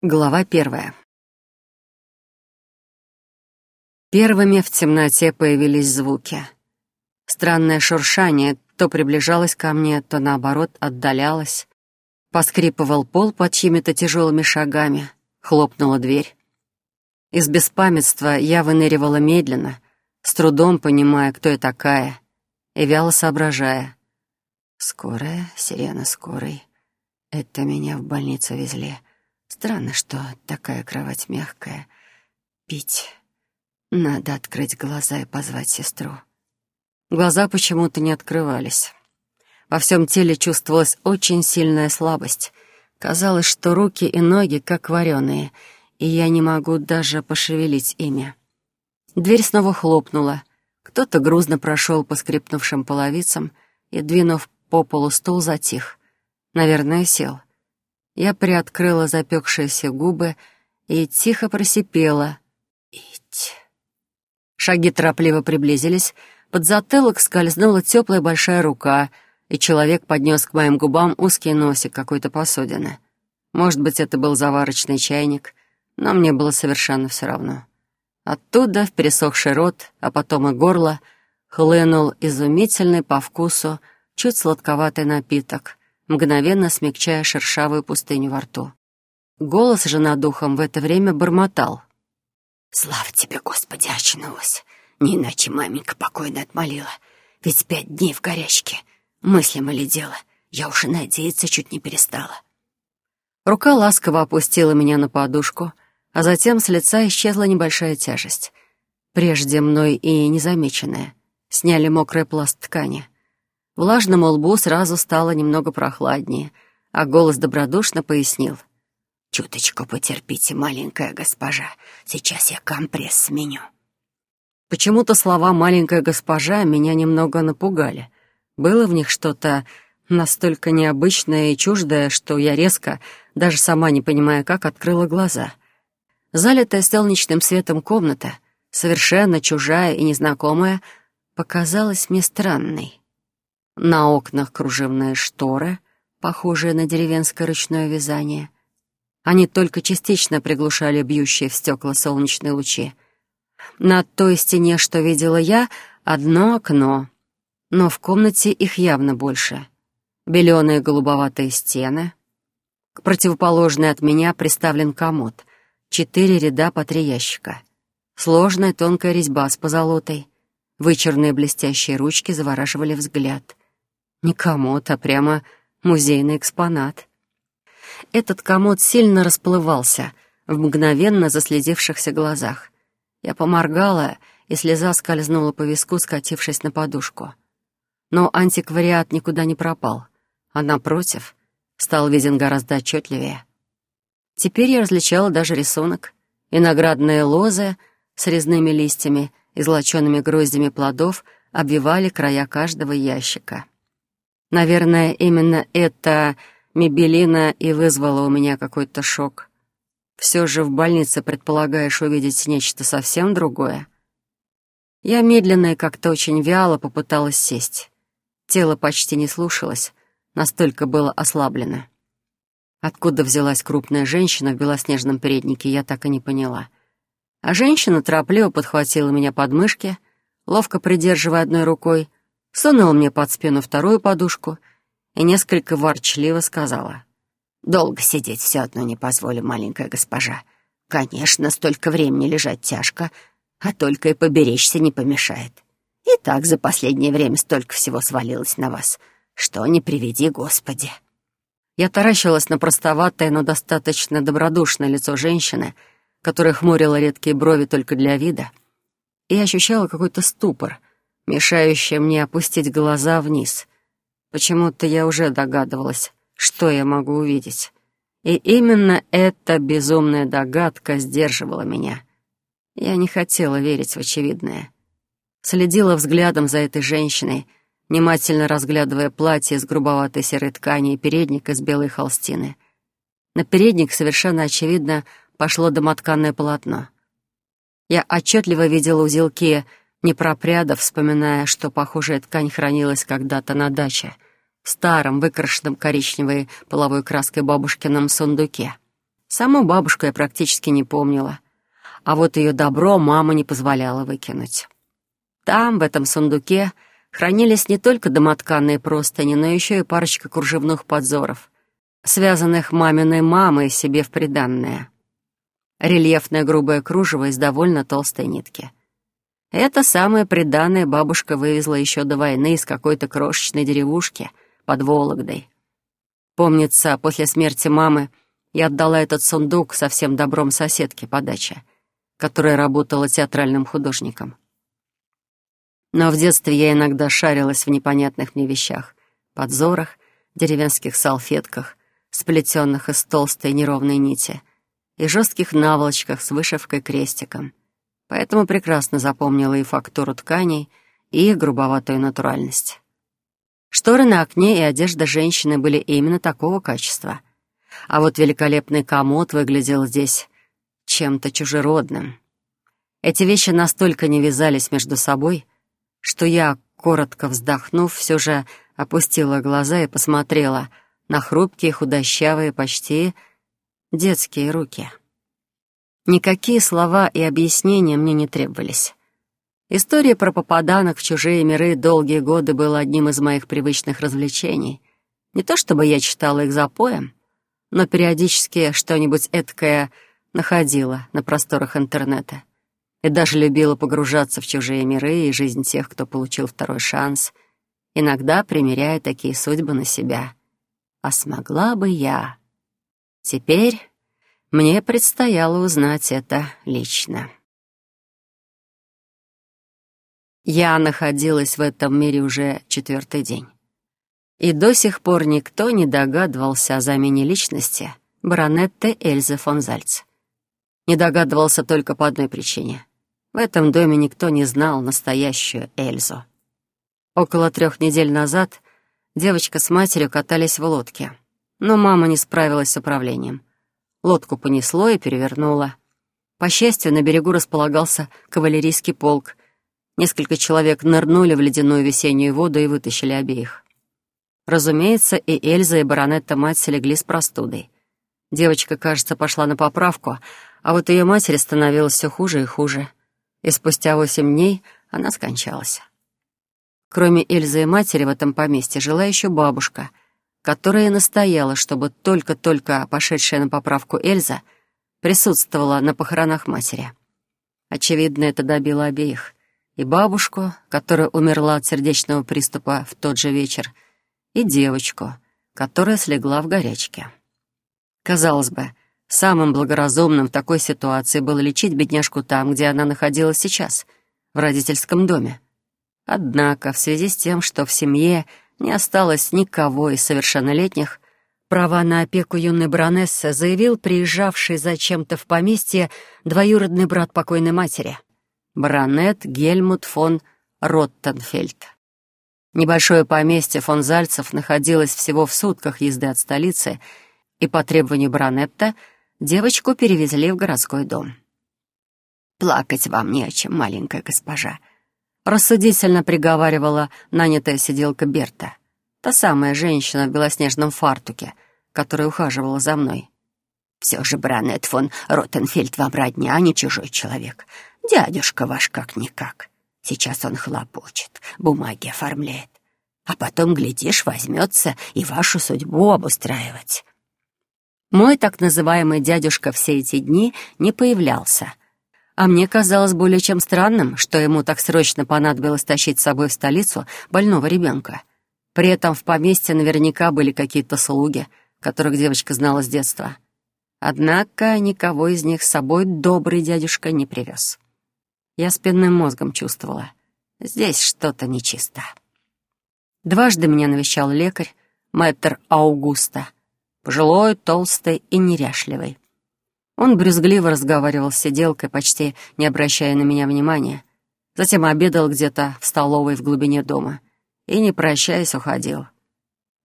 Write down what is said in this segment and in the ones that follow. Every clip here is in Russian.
Глава первая. Первыми в темноте появились звуки. Странное шуршание то приближалось ко мне, то, наоборот, отдалялось. Поскрипывал пол под чьими-то тяжелыми шагами. Хлопнула дверь. Из беспамятства я выныривала медленно, с трудом понимая, кто я такая, и вяло соображая. «Скорая, сирена скорой. Это меня в больницу везли». Странно, что такая кровать мягкая. Пить. Надо открыть глаза и позвать сестру. Глаза почему-то не открывались. Во всем теле чувствовалась очень сильная слабость. Казалось, что руки и ноги как вареные, и я не могу даже пошевелить ими. Дверь снова хлопнула. Кто-то грузно прошел по скрипнувшим половицам и, двинув по полу стул, затих. Наверное, сел. Я приоткрыла запекшиеся губы и тихо просипела. «Ить». Шаги торопливо приблизились, под затылок скользнула теплая большая рука, и человек поднес к моим губам узкий носик какой-то посудины. Может быть, это был заварочный чайник, но мне было совершенно все равно. Оттуда в пересохший рот, а потом и горло, хлынул изумительный по вкусу, чуть сладковатый напиток, мгновенно смягчая шершавую пустыню во рту. Голос же над духом в это время бормотал. «Слава тебе, Господи, очнулась! Не иначе маменька покойно отмолила. Ведь пять дней в горячке. Мыслимо ли дело? Я уж и надеяться чуть не перестала». Рука ласково опустила меня на подушку, а затем с лица исчезла небольшая тяжесть. Прежде мной и незамеченная. Сняли мокрый пласт ткани — Влажному лбу сразу стало немного прохладнее, а голос добродушно пояснил. «Чуточку потерпите, маленькая госпожа. Сейчас я компресс сменю». Почему-то слова «маленькая госпожа» меня немного напугали. Было в них что-то настолько необычное и чуждое, что я резко, даже сама не понимая как, открыла глаза. Залитая солнечным светом комната, совершенно чужая и незнакомая, показалась мне странной. На окнах кружевные шторы, похожие на деревенское ручное вязание. Они только частично приглушали бьющие в стекла солнечные лучи. На той стене, что видела я, одно окно, но в комнате их явно больше. Беленые голубоватые стены. К противоположной от меня приставлен комод. Четыре ряда по три ящика. Сложная тонкая резьба с позолотой. Вычурные блестящие ручки завораживали взгляд. Не комод, а прямо музейный экспонат. Этот комод сильно расплывался в мгновенно заслезившихся глазах. Я поморгала, и слеза скользнула по виску, скатившись на подушку. Но антиквариат никуда не пропал, а напротив, стал виден гораздо отчетливее. Теперь я различала даже рисунок. Виноградные лозы с резными листьями и золочеными гроздями плодов обвивали края каждого ящика. Наверное, именно эта мебелина и вызвала у меня какой-то шок. Все же в больнице предполагаешь увидеть нечто совсем другое. Я медленно и как-то очень вяло попыталась сесть. Тело почти не слушалось, настолько было ослаблено. Откуда взялась крупная женщина в белоснежном переднике, я так и не поняла. А женщина торопливо подхватила меня под мышки, ловко придерживая одной рукой, сунула мне под спину вторую подушку и несколько ворчливо сказала. «Долго сидеть все одно не позволю, маленькая госпожа. Конечно, столько времени лежать тяжко, а только и поберечься не помешает. И так за последнее время столько всего свалилось на вас, что не приведи, Господи». Я таращилась на простоватое, но достаточно добродушное лицо женщины, которая хмурила редкие брови только для вида, и ощущала какой-то ступор — мешающая мне опустить глаза вниз. Почему-то я уже догадывалась, что я могу увидеть. И именно эта безумная догадка сдерживала меня. Я не хотела верить в очевидное. Следила взглядом за этой женщиной, внимательно разглядывая платье из грубоватой серой ткани и передник из белой холстины. На передник совершенно очевидно пошло домотканное полотно. Я отчетливо видела узелки не пропряда, вспоминая, что похожая ткань хранилась когда-то на даче, в старом, выкрашенном коричневой половой краской бабушкином сундуке. Саму бабушку я практически не помнила, а вот ее добро мама не позволяла выкинуть. Там, в этом сундуке, хранились не только домотканные простыни, но еще и парочка кружевных подзоров, связанных маминой мамой себе в приданное. Рельефное грубое кружево из довольно толстой нитки. Это самое приданное бабушка вывезла еще до войны из какой-то крошечной деревушки под Вологдой. Помнится, после смерти мамы я отдала этот сундук со всем добром соседке по даче, которая работала театральным художником. Но в детстве я иногда шарилась в непонятных мне вещах, подзорах, деревенских салфетках, сплетенных из толстой неровной нити, и жестких наволочках с вышивкой крестиком. Поэтому прекрасно запомнила и фактуру тканей, и их грубоватую натуральность. Шторы на окне и одежда женщины были именно такого качества. А вот великолепный комод выглядел здесь чем-то чужеродным. Эти вещи настолько не вязались между собой, что я, коротко вздохнув, все же опустила глаза и посмотрела на хрупкие, худощавые, почти детские руки. Никакие слова и объяснения мне не требовались. История про попаданок в чужие миры долгие годы была одним из моих привычных развлечений. Не то чтобы я читала их запоем, но периодически что-нибудь эткое находила на просторах интернета и даже любила погружаться в чужие миры и жизнь тех, кто получил второй шанс, иногда примеряя такие судьбы на себя. А смогла бы я? Теперь мне предстояло узнать это лично. Я находилась в этом мире уже четвертый день. И до сих пор никто не догадывался о замене личности баронетты Эльзы фон Зальц. Не догадывался только по одной причине. В этом доме никто не знал настоящую Эльзу. Около трех недель назад девочка с матерью катались в лодке, но мама не справилась с управлением. Лодку понесло и перевернуло. По счастью, на берегу располагался кавалерийский полк. Несколько человек нырнули в ледяную весеннюю воду и вытащили обеих. Разумеется, и Эльза, и баронетта-мать слегли с простудой. Девочка, кажется, пошла на поправку, а вот ее матери становилось все хуже и хуже и спустя восемь дней она скончалась. Кроме Эльзы и матери в этом поместье жила еще бабушка, которая настояла, чтобы только-только пошедшая на поправку Эльза присутствовала на похоронах матери. Очевидно, это добило обеих. И бабушку, которая умерла от сердечного приступа в тот же вечер, и девочку, которая слегла в горячке. Казалось бы, Самым благоразумным в такой ситуации было лечить бедняжку там, где она находилась сейчас, в родительском доме. Однако, в связи с тем, что в семье не осталось никого из совершеннолетних, права на опеку юной баронессы заявил приезжавший зачем-то в поместье двоюродный брат покойной матери, баронет Гельмут фон Роттенфельд. Небольшое поместье фон Зальцев находилось всего в сутках езды от столицы, и по требованию баронетта — девочку перевезли в городской дом. «Плакать вам не о чем, маленькая госпожа», — рассудительно приговаривала нанятая сиделка Берта, та самая женщина в белоснежном фартуке, которая ухаживала за мной. «Все же, Бранет фон Ротенфельд вам родня, а не чужой человек. Дядюшка ваш как-никак. Сейчас он хлопочет, бумаги оформляет. А потом, глядишь, возьмется и вашу судьбу обустраивать. Мой так называемый дядюшка все эти дни не появлялся. А мне казалось более чем странным, что ему так срочно понадобилось тащить с собой в столицу больного ребенка. При этом в поместье наверняка были какие-то слуги, которых девочка знала с детства. Однако никого из них с собой добрый дядюшка не привез. Я спинным мозгом чувствовала. Здесь что-то нечисто. Дважды меня навещал лекарь, мэтр Аугуста — пожилой, толстый и неряшливый. Он брюзгливо разговаривал с сиделкой, почти не обращая на меня внимания. Затем обедал где-то в столовой в глубине дома и, не прощаясь, уходил.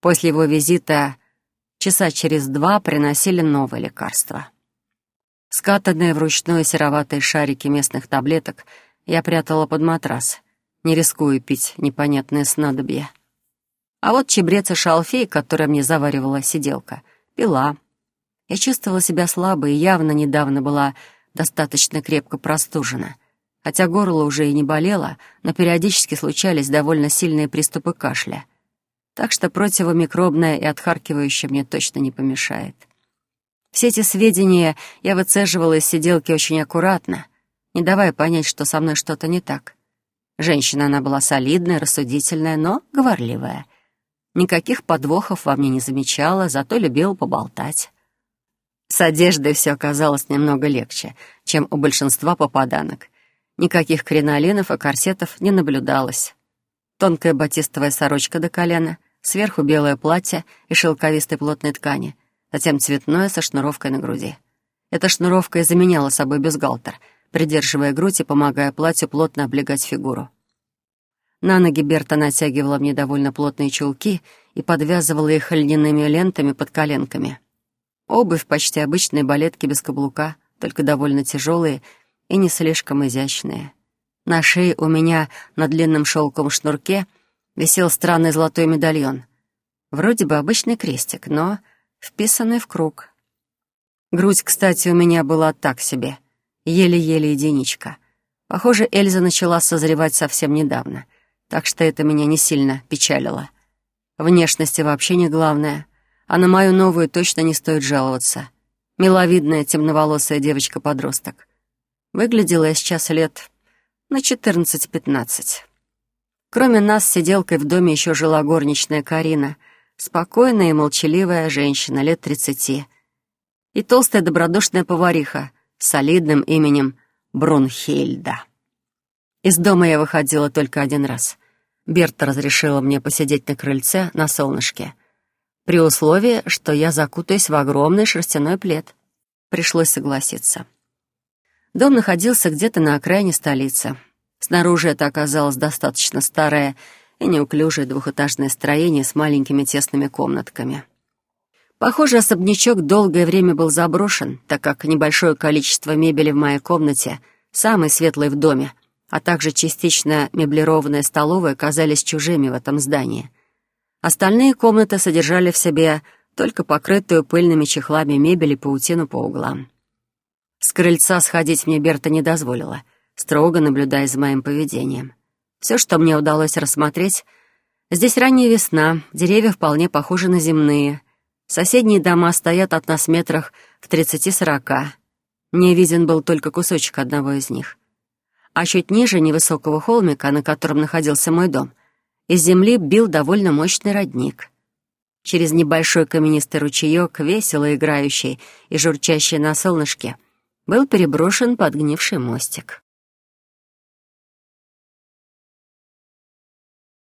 После его визита часа через два приносили новое лекарство. Скатанные вручную сероватые шарики местных таблеток я прятала под матрас, не рискуя пить непонятное снадобье. А вот чебрец и шалфей, который мне заваривала сиделка — пила. Я чувствовала себя слабой и явно недавно была достаточно крепко простужена. Хотя горло уже и не болело, но периодически случались довольно сильные приступы кашля. Так что противомикробное и отхаркивающее мне точно не помешает. Все эти сведения я выцеживала из сиделки очень аккуратно, не давая понять, что со мной что-то не так. Женщина она была солидная, рассудительная, но говорливая. Никаких подвохов во мне не замечала, зато любила поболтать. С одеждой все оказалось немного легче, чем у большинства попаданок. Никаких кринолинов и корсетов не наблюдалось. Тонкая батистовая сорочка до колена, сверху белое платье и шелковистой плотной ткани, затем цветное со шнуровкой на груди. Эта шнуровка и заменяла собой бюстгальтер, придерживая грудь и помогая платью плотно облегать фигуру. На ноги Берта натягивала мне довольно плотные чулки и подвязывала их льняными лентами под коленками. Обувь почти обычные балетки без каблука, только довольно тяжелые и не слишком изящные. На шее у меня на длинном шелковом шнурке висел странный золотой медальон. Вроде бы обычный крестик, но вписанный в круг. Грудь, кстати, у меня была так себе, еле-еле единичка. Похоже, Эльза начала созревать совсем недавно, так что это меня не сильно печалило. Внешности вообще не главное, а на мою новую точно не стоит жаловаться. Миловидная темноволосая девочка-подросток. Выглядела я сейчас лет на 14-15. Кроме нас, сиделкой в доме еще жила горничная Карина — спокойная и молчаливая женщина лет тридцати, и толстая добродушная повариха с солидным именем Брунхельда. Из дома я выходила только один раз. Берта разрешила мне посидеть на крыльце на солнышке, при условии, что я закутаюсь в огромный шерстяной плед. Пришлось согласиться. Дом находился где-то на окраине столицы. Снаружи это оказалось достаточно старое и неуклюжее двухэтажное строение с маленькими тесными комнатками. Похоже, особнячок долгое время был заброшен, так как небольшое количество мебели в моей комнате, самой светлой в доме, а также частично меблированная столовая казались чужими в этом здании. Остальные комнаты содержали в себе только покрытую пыльными чехлами мебель и паутину по углам. С крыльца сходить мне Берта не дозволила, строго наблюдая за моим поведением. Все, что мне удалось рассмотреть, здесь ранняя весна, деревья вполне похожи на земные. Соседние дома стоят от нас метрах в тридцати-сорока. Мне виден был только кусочек одного из них. А чуть ниже невысокого холмика, на котором находился мой дом, из земли бил довольно мощный родник. Через небольшой каменистый ручеек, весело играющий и журчащий на солнышке, был переброшен подгнивший мостик.